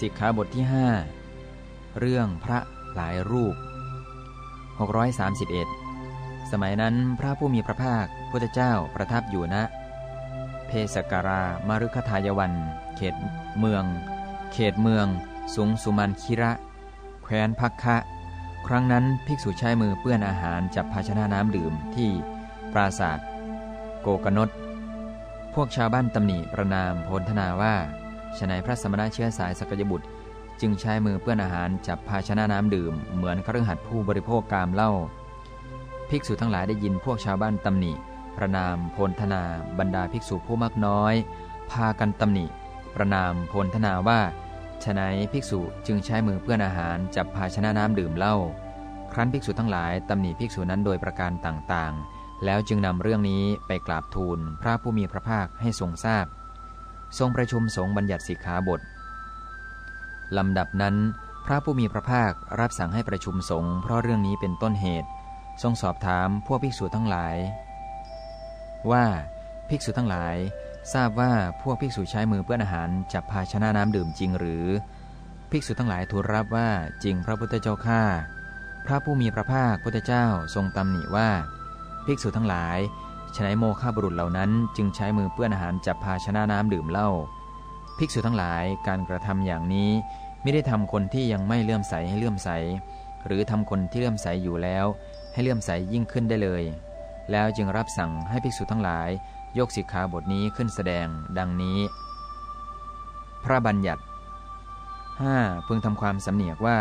สิกขาบทที่ 5 เรื่องพระหลายรูป 631 สมัยนั้นพระผู้มีพระภาคพุทธเจ้าประทับอยู่ณนะ เพสการามารุคทายวัน เขตเมือง เขตเมือง สุงสุมันคิระ แคว้นพักคะ ครั้งนั้นภิกษุใช้มือเปื้อนอาหารจับภาชนะน้ำดื่มที่ปราศาสโกกนตพวกชาวบ้านตำหนิประนามโพลธนาว่า ฉนัยพระสมณะเชื้อสายสกยบุตร จึงใช้มือเปื้อนอาหารจับภาชนะน้ำดื่ม เหมือนครือขัดผู้บริโภคกามเล่าภิกษุทั้งหลายได้ยินพวกชาวบ้านตำหนิประนามโพลธนาบรรดาภิกษุผู้มากน้อย พากันตำหนิ ประนามโพลธนาว่าฉนัยภิกษุจึงใช้มือเปื้อนอาหารจับภาชนะน้ำดื่มเล่าครั้นภิกษุทั้งหลายตำหนิภิกษุนั้นโดยประการต่างๆ แล้วจึงนำเรื่องนี้ไปกราบทูลพระผู้มีพระภาคให้ทรงทราบ ทรงประชุมสงฆ์บัญญัติสิกขาบทลำดับนั้น พระผู้มีพระภาครับสั่งให้ประชุมสงฆ์เพราะเรื่องนี้เป็นต้นเหตุ ทรงสอบถามพวกภิกษุทั้งหลาย ว่าภิกษุทั้งหลาย ทราบว่าพวกภิกษุใช้มือเปื้อนอาหารจับภาชนะน้ำดื่มจริงหรือ ภิกษุทั้งหลายทูลรับว่าจริงพระพุทธเจ้าข้าพระผู้มีพระภาคพุทธเจ้าทรงตำหนิว่า ภิกษุทั้งหลาย ฉนัยโมฆะบุรุษเหล่านั้นจึงใช้มือเปื้อนอาหารจับภาชนะน้ำดื่มเหล้าภิกษุทั้งหลายการกระทำอย่างนี้ไม่ได้ทำคนที่ยังไม่เลื่อมใสให้เลื่อมใส หรือทำคนที่เลื่อมใสอยู่แล้ว ให้เลื่อมใสยิ่งขึ้นได้เลย แล้วจึงรับสั่งให้ภิกษุทั้งหลาย ยกสิกขาบทนี้ขึ้นแสดง ดังนี้ พระบัญญัติ 5. พึงทำความสำเนียกว่า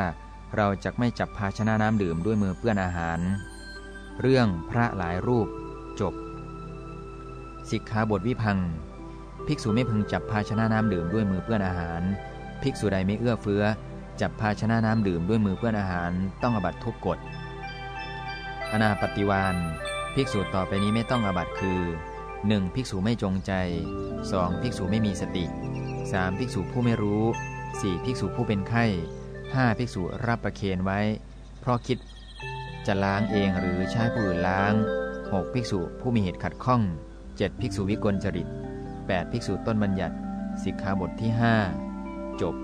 เราจะไม่จับภาชนะน้ำดื่มด้วยมือเปื้อนอาหาร เรื่องพระหลายรูปจบ สิกขาบทวิพัง ภิกษุไม่พึงจับภาชนะน้ำดื่มด้วยมือเปื้อนอาหาร ภิกษุใดไม่เอื้อเฟื้อ จับภาชนะน้ำดื่มด้วยมือเปื้อนอาหาร ต้องอบัตทุกกฎ อนาปฏิวานภิกษุต่อไปนี้ไม่ต้องอบัตคือ 1. ภิกษุไม่จงใจ 2. ภิกษุไม่มีสติ 3. ภิกษุผู้ไม่รู้ 4. ภิกษุผู้เป็นไข้ 5. ภิกษุรับประเคนไว้ เพราะคิดจะล้างเองหรือใช้ผู้อื่นล้าง 6. ภิกษุผู้มีเหตุขัดข้อง 7. ภิกษุวิกลจริต 8. ภิกษุต้นบัญญัติสิกขาบทที่ 5 จบ